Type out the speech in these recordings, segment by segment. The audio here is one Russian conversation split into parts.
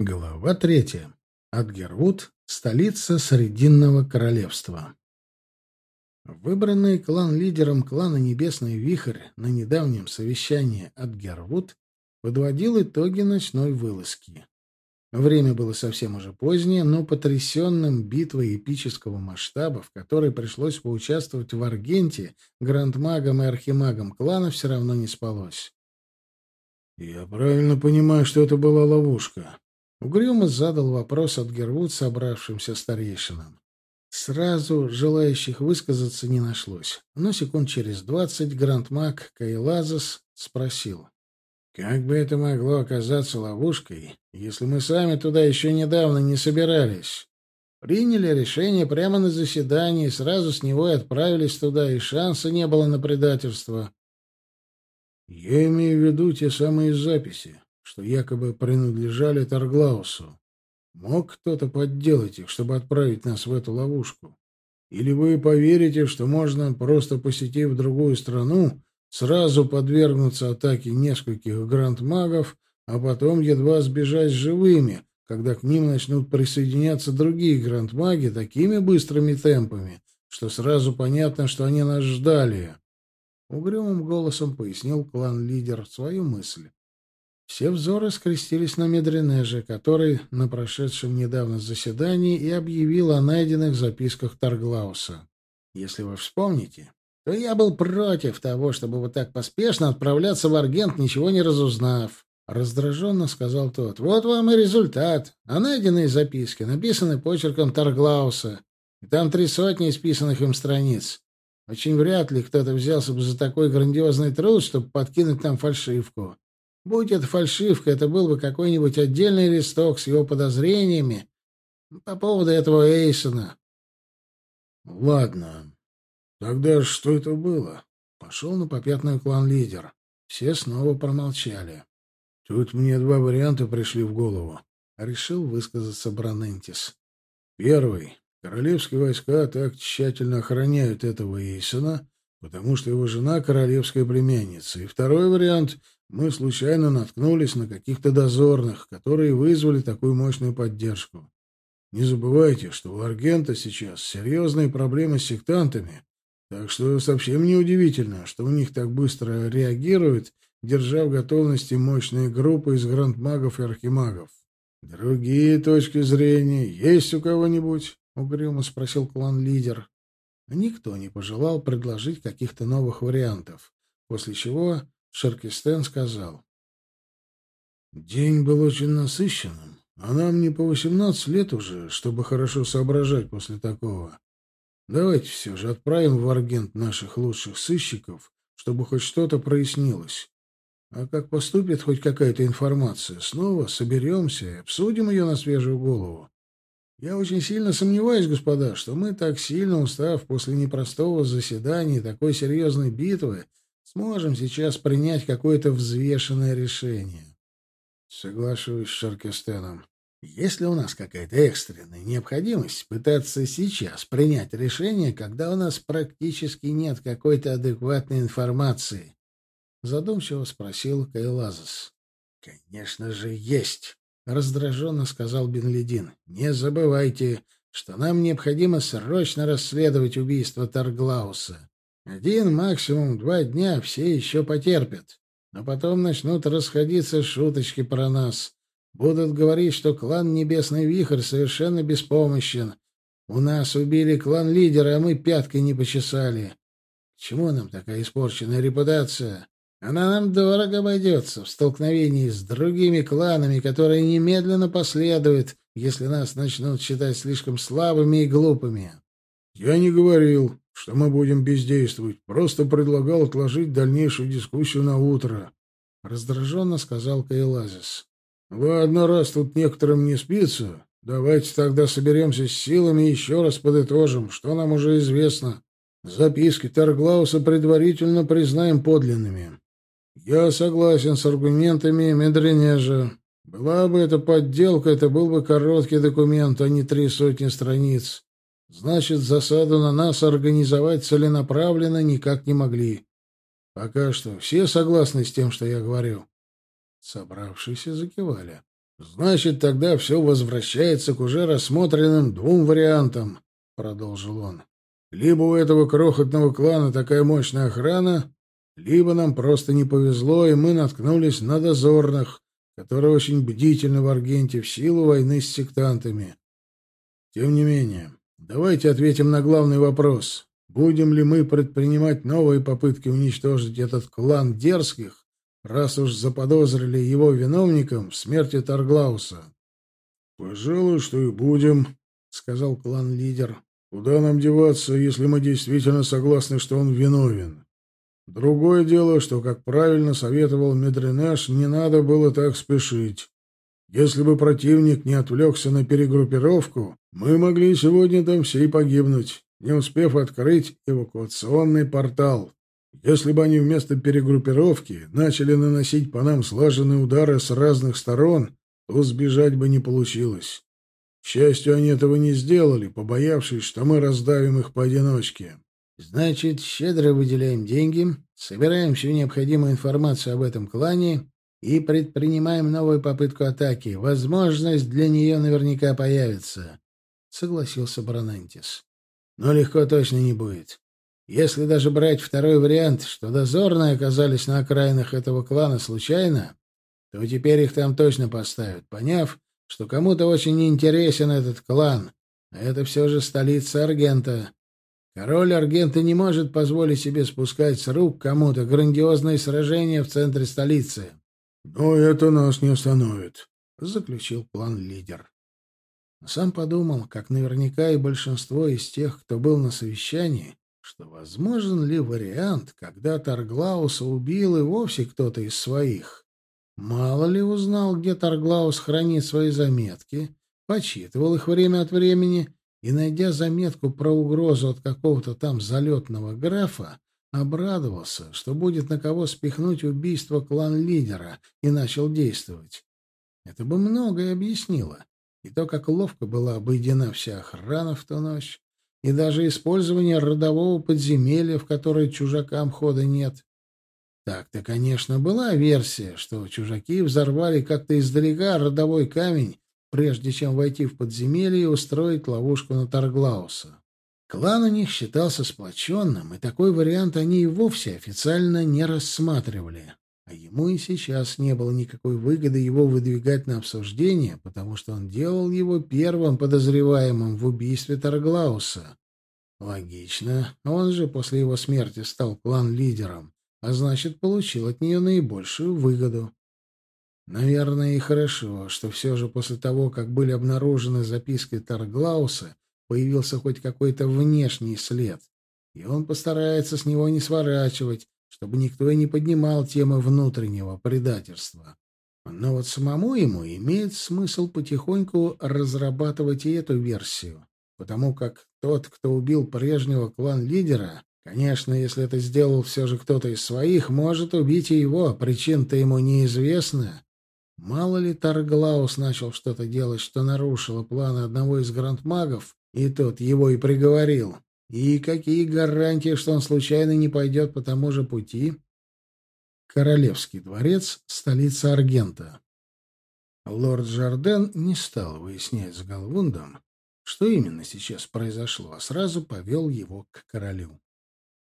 Глава третья. Адгервуд — столица Срединного королевства. Выбранный клан-лидером клана Небесный Вихрь на недавнем совещании Адгервуд подводил итоги ночной вылазки. Время было совсем уже позднее, но потрясенным битвой эпического масштаба, в которой пришлось поучаствовать в Аргенте, грандмагам и архимагам клана все равно не спалось. «Я правильно понимаю, что это была ловушка?» Угрюмо задал вопрос от Гервуд собравшимся старейшинам. Сразу желающих высказаться не нашлось, но секунд через двадцать грандмаг Кайлазас спросил. «Как бы это могло оказаться ловушкой, если мы сами туда еще недавно не собирались? Приняли решение прямо на заседании, сразу с него и отправились туда, и шанса не было на предательство». «Я имею в виду те самые записи, что якобы принадлежали Тарглаусу. Мог кто-то подделать их, чтобы отправить нас в эту ловушку? Или вы поверите, что можно, просто посетив другую страну, сразу подвергнуться атаке нескольких гранд-магов, а потом едва сбежать живыми, когда к ним начнут присоединяться другие гранд-маги такими быстрыми темпами, что сразу понятно, что они нас ждали? Угрюмым голосом пояснил клан-лидер свою мысль. Все взоры скрестились на Медренеже, который на прошедшем недавно заседании и объявил о найденных записках Тарглауса. Если вы вспомните, то я был против того, чтобы вот так поспешно отправляться в Аргент, ничего не разузнав. Раздраженно сказал тот. Вот вам и результат. А найденные записки написаны почерком Тарглауса. И там три сотни исписанных им страниц. Очень вряд ли кто-то взялся бы за такой грандиозный труд, чтобы подкинуть там фальшивку. Будь это фальшивка, это был бы какой-нибудь отдельный листок с его подозрениями по поводу этого Эйсона. Ладно. Тогда что это было? Пошел на попятную клан-лидер. Все снова промолчали. Тут мне два варианта пришли в голову. Решил высказаться Бранентис. Первый. Королевские войска так тщательно охраняют этого Эйсона, потому что его жена королевская племянница. И второй вариант мы случайно наткнулись на каких-то дозорных, которые вызвали такую мощную поддержку. Не забывайте, что у Аргента сейчас серьезные проблемы с сектантами, так что совсем не удивительно, что у них так быстро реагируют, держа в готовности мощные группы из грандмагов и архимагов. «Другие точки зрения есть у кого-нибудь?» — угрюмо спросил клан-лидер. Никто не пожелал предложить каких-то новых вариантов, после чего Шаркистен сказал. День был очень насыщенным, а нам не по восемнадцать лет уже, чтобы хорошо соображать после такого. Давайте все же отправим в Аргент наших лучших сыщиков, чтобы хоть что-то прояснилось. А как поступит хоть какая-то информация, снова соберемся и обсудим ее на свежую голову. Я очень сильно сомневаюсь, господа, что мы так сильно устав после непростого заседания и такой серьезной битвы, сможем сейчас принять какое-то взвешенное решение. Соглашусь с Шаркестеном. Есть ли у нас какая-то экстренная необходимость пытаться сейчас принять решение, когда у нас практически нет какой-то адекватной информации? Задумчиво спросил Кайлазас. Конечно же, есть, раздраженно сказал Бенледин. Не забывайте, что нам необходимо срочно расследовать убийство Тарглауса. Один, максимум два дня все еще потерпят. Но потом начнут расходиться шуточки про нас. Будут говорить, что клан Небесный Вихрь совершенно беспомощен. У нас убили клан-лидера, а мы пяткой не почесали. Чему нам такая испорченная репутация? Она нам дорого обойдется в столкновении с другими кланами, которые немедленно последуют, если нас начнут считать слишком слабыми и глупыми. Я не говорил, что мы будем бездействовать. Просто предлагал отложить дальнейшую дискуссию на утро. Раздраженно сказал Кайлазис. Ладно, раз тут некоторым не спится, давайте тогда соберемся с силами и еще раз подытожим, что нам уже известно. Записки Тарглауса предварительно признаем подлинными. Я согласен с аргументами Медренежа. Была бы это подделка, это был бы короткий документ, а не три сотни страниц. Значит, засаду на нас организовать целенаправленно никак не могли. Пока что все согласны с тем, что я говорю. Собравшиеся закивали. Значит, тогда все возвращается к уже рассмотренным двум вариантам, — продолжил он. Либо у этого крохотного клана такая мощная охрана, либо нам просто не повезло, и мы наткнулись на дозорных, которые очень бдительны в Аргенте в силу войны с сектантами. Тем не менее, давайте ответим на главный вопрос. Будем ли мы предпринимать новые попытки уничтожить этот клан дерзких, раз уж заподозрили его виновником в смерти Тарглауса? — Пожалуй, что и будем, — сказал клан-лидер. — Куда нам деваться, если мы действительно согласны, что он виновен? Другое дело, что, как правильно советовал Медренеш, не надо было так спешить. Если бы противник не отвлекся на перегруппировку, мы могли сегодня там все и погибнуть, не успев открыть эвакуационный портал. Если бы они вместо перегруппировки начали наносить по нам слаженные удары с разных сторон, то сбежать бы не получилось. К счастью, они этого не сделали, побоявшись, что мы раздавим их поодиночке. Значит, щедро выделяем деньги, собираем всю необходимую информацию об этом клане и предпринимаем новую попытку атаки. Возможность для нее наверняка появится, — согласился Бронантис. Но легко точно не будет. Если даже брать второй вариант, что дозорные оказались на окраинах этого клана случайно, то теперь их там точно поставят, поняв, что кому-то очень интересен этот клан, а это все же столица Аргента. Король Аргента не может позволить себе спускать с рук кому-то грандиозное сражение в центре столицы. «Но это нас не остановит», — заключил план-лидер. Сам подумал, как наверняка и большинство из тех, кто был на совещании, что возможен ли вариант, когда Тарглауса убил и вовсе кто-то из своих. Мало ли узнал, где Тарглаус хранит свои заметки, почитывал их время от времени и, найдя заметку про угрозу от какого-то там залетного графа, обрадовался, что будет на кого спихнуть убийство клан-лидера, и начал действовать. Это бы многое объяснило. И то, как ловко была обойдена вся охрана в ту ночь, и даже использование родового подземелья, в которое чужакам хода нет. Так-то, конечно, была версия, что чужаки взорвали как-то издалека родовой камень, прежде чем войти в подземелье и устроить ловушку на Тарглауса. Клан у них считался сплоченным, и такой вариант они и вовсе официально не рассматривали. А ему и сейчас не было никакой выгоды его выдвигать на обсуждение, потому что он делал его первым подозреваемым в убийстве Тарглауса. Логично. Он же после его смерти стал клан-лидером, а значит, получил от нее наибольшую выгоду. Наверное, и хорошо, что все же после того, как были обнаружены записки Тарглауса, появился хоть какой-то внешний след, и он постарается с него не сворачивать, чтобы никто и не поднимал темы внутреннего предательства. Но вот самому ему имеет смысл потихоньку разрабатывать и эту версию, потому как тот, кто убил прежнего клан-лидера, конечно, если это сделал все же кто-то из своих, может убить и его, причин-то ему неизвестна. Мало ли Тарглаус начал что-то делать, что нарушило планы одного из грандмагов, и тот его и приговорил. И какие гарантии, что он случайно не пойдет по тому же пути? Королевский дворец, столица Аргента. Лорд Жарден не стал выяснять с Галвундом, что именно сейчас произошло, а сразу повел его к королю.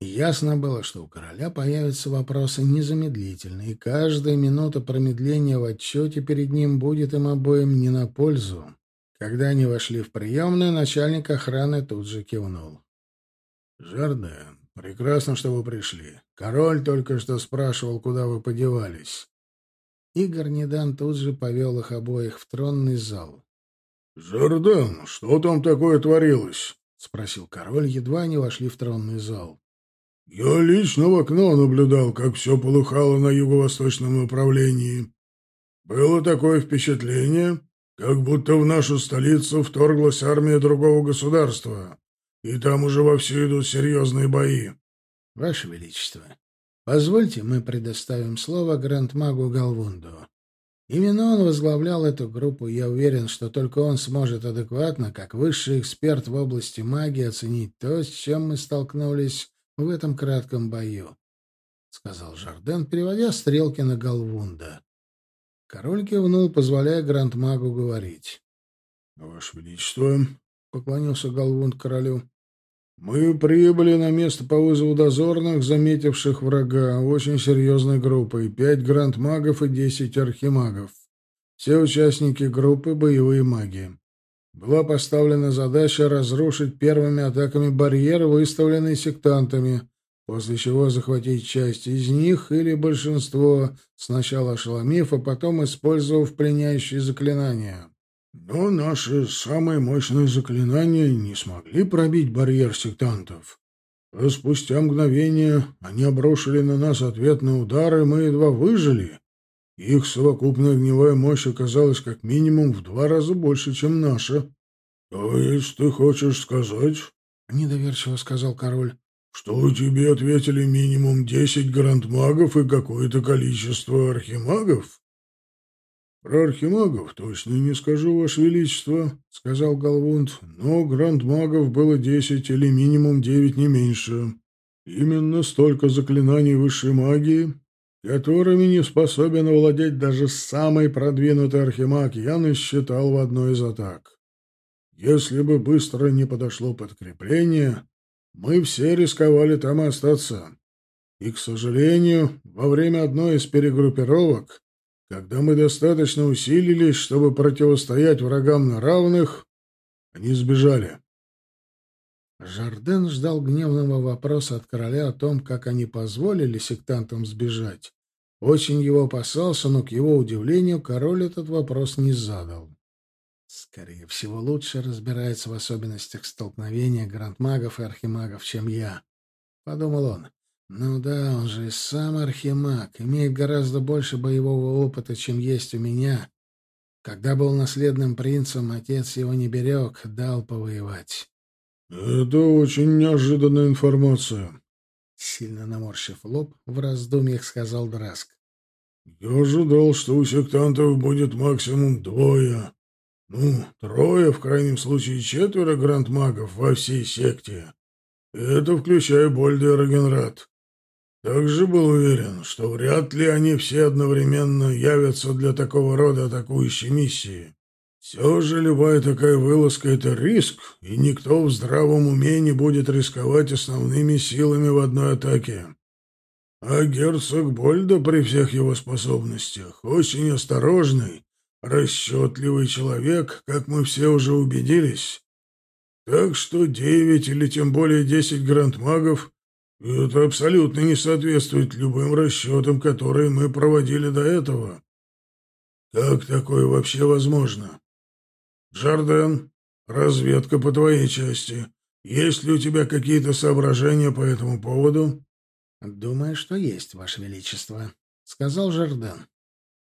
Ясно было, что у короля появятся вопросы незамедлительно, и каждая минута промедления в отчете перед ним будет им обоим не на пользу. Когда они вошли в приемную, начальник охраны тут же кивнул. «Жарден, прекрасно, что вы пришли. Король только что спрашивал, куда вы подевались». Игорь Недан тут же повел их обоих в тронный зал. «Жарден, что там такое творилось?» — спросил король, едва они вошли в тронный зал. «Я лично в окно наблюдал, как все полыхало на юго-восточном направлении. Было такое впечатление, как будто в нашу столицу вторглась армия другого государства. И там уже вовсю идут серьезные бои. — Ваше Величество, позвольте мы предоставим слово грандмагу Галвунду. Именно он возглавлял эту группу, я уверен, что только он сможет адекватно, как высший эксперт в области магии, оценить то, с чем мы столкнулись в этом кратком бою, — сказал Жарден, переводя стрелки на Галвунда. Король кивнул, позволяя Грандмагу говорить. — Ваше Величество, — поклонился Галвунд королю, — мы прибыли на место по вызову дозорных, заметивших врага, очень серьезной группой, пять грандмагов и десять архимагов. Все участники группы — боевые маги. Была поставлена задача разрушить первыми атаками барьер, выставленный сектантами, после чего захватить часть из них или большинство, сначала ошеломив, а потом использовав пленяющие заклинания. Но наши самые мощные заклинания не смогли пробить барьер сектантов. А спустя мгновение они обрушили на нас ответные удары, мы едва выжили. Их совокупная огневая мощь оказалась как минимум в два раза больше, чем наша. — То есть ты хочешь сказать, — недоверчиво сказал король, — что тебе ответили минимум десять грандмагов и какое-то количество архимагов? — Про архимагов точно не скажу, Ваше Величество, — сказал Галвунд, — но грандмагов было десять или минимум девять, не меньше. Именно столько заклинаний высшей магии которыми не способен овладеть даже самый продвинутый архимаг, я насчитал в одной из атак. Если бы быстро не подошло подкрепление, мы все рисковали там остаться. И, к сожалению, во время одной из перегруппировок, когда мы достаточно усилились, чтобы противостоять врагам на равных, они сбежали. Жарден ждал гневного вопроса от короля о том, как они позволили сектантам сбежать. Очень его опасался, но, к его удивлению, король этот вопрос не задал. Скорее всего, лучше разбирается в особенностях столкновения грандмагов и архимагов, чем я, — подумал он. Ну да, он же и сам архимаг, имеет гораздо больше боевого опыта, чем есть у меня. Когда был наследным принцем, отец его не берег, дал повоевать. «Это очень неожиданная информация», — сильно наморщив лоб, в раздумьях сказал Драск. «Я ожидал, что у сектантов будет максимум двое. Ну, трое, в крайнем случае четверо грандмагов во всей секте. Это включая Больда и Рогенрад. Также был уверен, что вряд ли они все одновременно явятся для такого рода атакующей миссии. Все же любая такая вылазка — это риск, и никто в здравом уме не будет рисковать основными силами в одной атаке. А герцог Больда при всех его способностях очень осторожный, расчетливый человек, как мы все уже убедились. Так что девять или тем более десять грандмагов — это абсолютно не соответствует любым расчетам, которые мы проводили до этого. Как такое вообще возможно? «Жарден, разведка по твоей части. Есть ли у тебя какие-то соображения по этому поводу?» «Думаю, что есть, Ваше Величество», — сказал Жарден.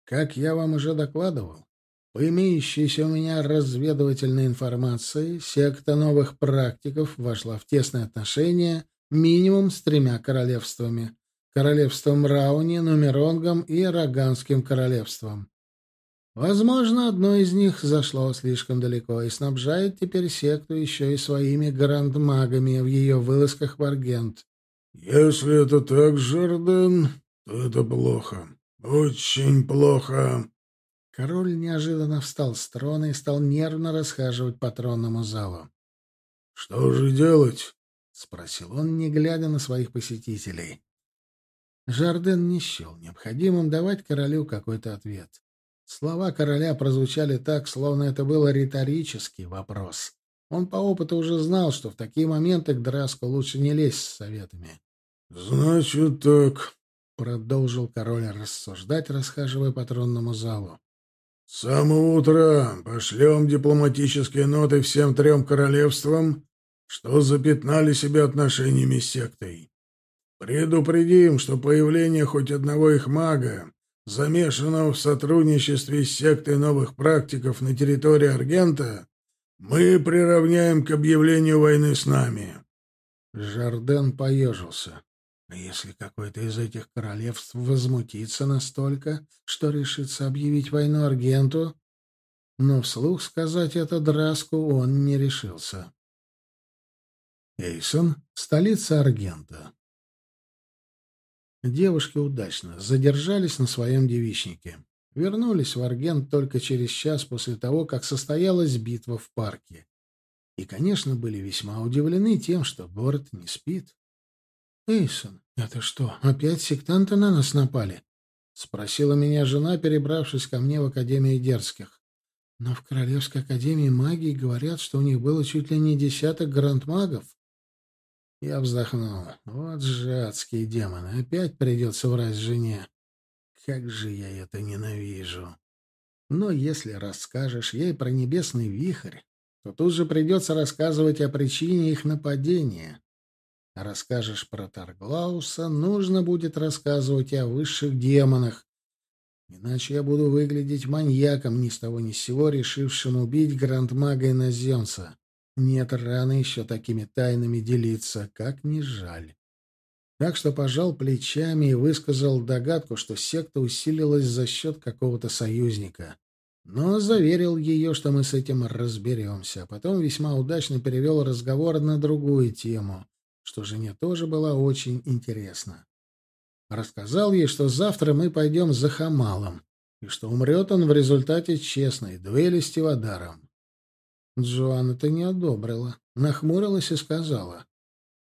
«Как я вам уже докладывал, по имеющейся у меня разведывательной информации, секта новых практиков вошла в тесные отношения минимум с тремя королевствами — королевством Рауни, Нумеронгом и Роганским королевством. Возможно, одно из них зашло слишком далеко и снабжает теперь секту еще и своими грандмагами в ее вылазках в Аргент. «Если это так, Жарден, то это плохо. Очень плохо». Король неожиданно встал с трона и стал нервно расхаживать по тронному залу. «Что же делать?» — спросил он, не глядя на своих посетителей. Жарден не счел необходимым давать королю какой-то ответ. Слова короля прозвучали так, словно это был риторический вопрос. Он по опыту уже знал, что в такие моменты к Драску лучше не лезть с советами. «Значит так», — продолжил король рассуждать, расхаживая по тронному залу. «С самого утра пошлем дипломатические ноты всем трем королевствам, что запятнали себя отношениями с сектой. Предупредим, что появление хоть одного их мага замешанного в сотрудничестве с сектой новых практиков на территории Аргента, мы приравняем к объявлению войны с нами. Жарден поежился. Если какое-то из этих королевств возмутится настолько, что решится объявить войну Аргенту? Но вслух сказать это Драску он не решился. Эйсон — столица Аргента. Девушки удачно задержались на своем девичнике. вернулись в Аргент только через час после того, как состоялась битва в парке. И, конечно, были весьма удивлены тем, что город не спит. «Эйсон, это что, опять сектанты на нас напали?» — спросила меня жена, перебравшись ко мне в Академию Дерзких. «Но в Королевской Академии магии говорят, что у них было чуть ли не десяток грандмагов». Я вздохнул. «Вот же адские демоны, опять придется врать жене. Как же я это ненавижу!» Но если расскажешь ей про небесный вихрь, то тут же придется рассказывать о причине их нападения. Расскажешь про Тарглауса, нужно будет рассказывать о высших демонах. Иначе я буду выглядеть маньяком, ни с того ни с сего решившим убить грандмага иноземца. Нет, рано еще такими тайнами делиться, как ни жаль. Так что пожал плечами и высказал догадку, что секта усилилась за счет какого-то союзника но заверил ее, что мы с этим разберемся. А потом весьма удачно перевел разговор на другую тему, что жене тоже было очень интересно. Рассказал ей, что завтра мы пойдем за Хамалом, и что умрет он в результате честной дуэли с Тивадаром. Джоанна это не одобрила, нахмурилась и сказала.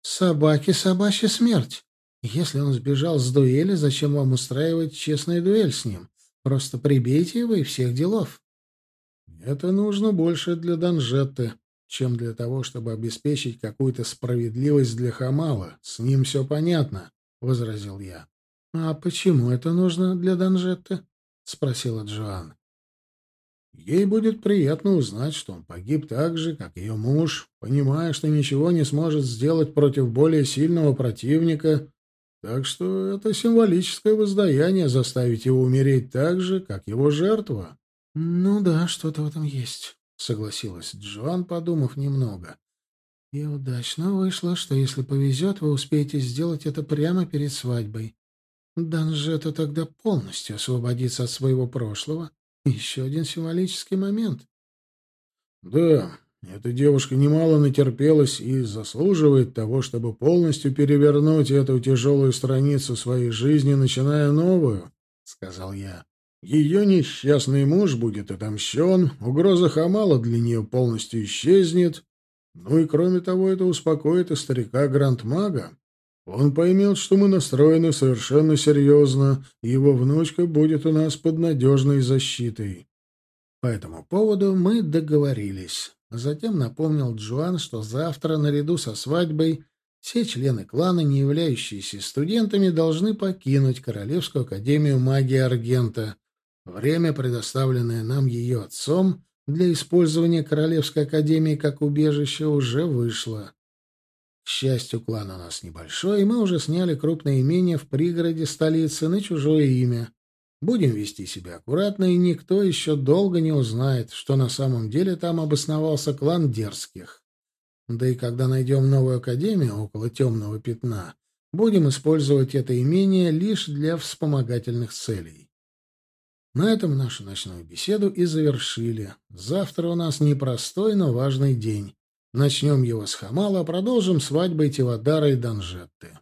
«Собаке собачья смерть. Если он сбежал с дуэли, зачем вам устраивать честную дуэль с ним? Просто прибейте его и всех делов. Это нужно больше для Данжетты, чем для того, чтобы обеспечить какую-то справедливость для Хамала. С ним все понятно, — возразил я. — А почему это нужно для Данжетты? — спросила Джоан. Ей будет приятно узнать, что он погиб так же, как ее муж, понимая, что ничего не сможет сделать против более сильного противника, так что это символическое воздаяние заставить его умереть так же, как его жертва. — Ну да, что-то в этом есть, — согласилась Джоан, подумав немного. — И удачно вышло, что если повезет, вы успеете сделать это прямо перед свадьбой. Данжета тогда полностью освободится от своего прошлого. Еще один символический момент. — Да, эта девушка немало натерпелась и заслуживает того, чтобы полностью перевернуть эту тяжелую страницу своей жизни, начиная новую, — сказал я. Ее несчастный муж будет отомщен, угроза Хамала для нее полностью исчезнет. Ну и кроме того, это успокоит и старика Грандмага. Он поймет, что мы настроены совершенно серьезно, и его внучка будет у нас под надежной защитой. По этому поводу мы договорились. Затем напомнил Джоан, что завтра, наряду со свадьбой, все члены клана, не являющиеся студентами, должны покинуть Королевскую академию магии Аргента. Время, предоставленное нам ее отцом для использования Королевской академии как убежище, уже вышло. Счастью, клан у нас небольшой, и мы уже сняли крупное имение в пригороде столицы на чужое имя. Будем вести себя аккуратно, и никто еще долго не узнает, что на самом деле там обосновался клан дерзких. Да и когда найдем новую академию около темного пятна, будем использовать это имение лишь для вспомогательных целей. На этом нашу ночную беседу и завершили. Завтра у нас непростой, но важный день. Начнем его с Хамала, продолжим свадьбой Тивадара и Данжетты.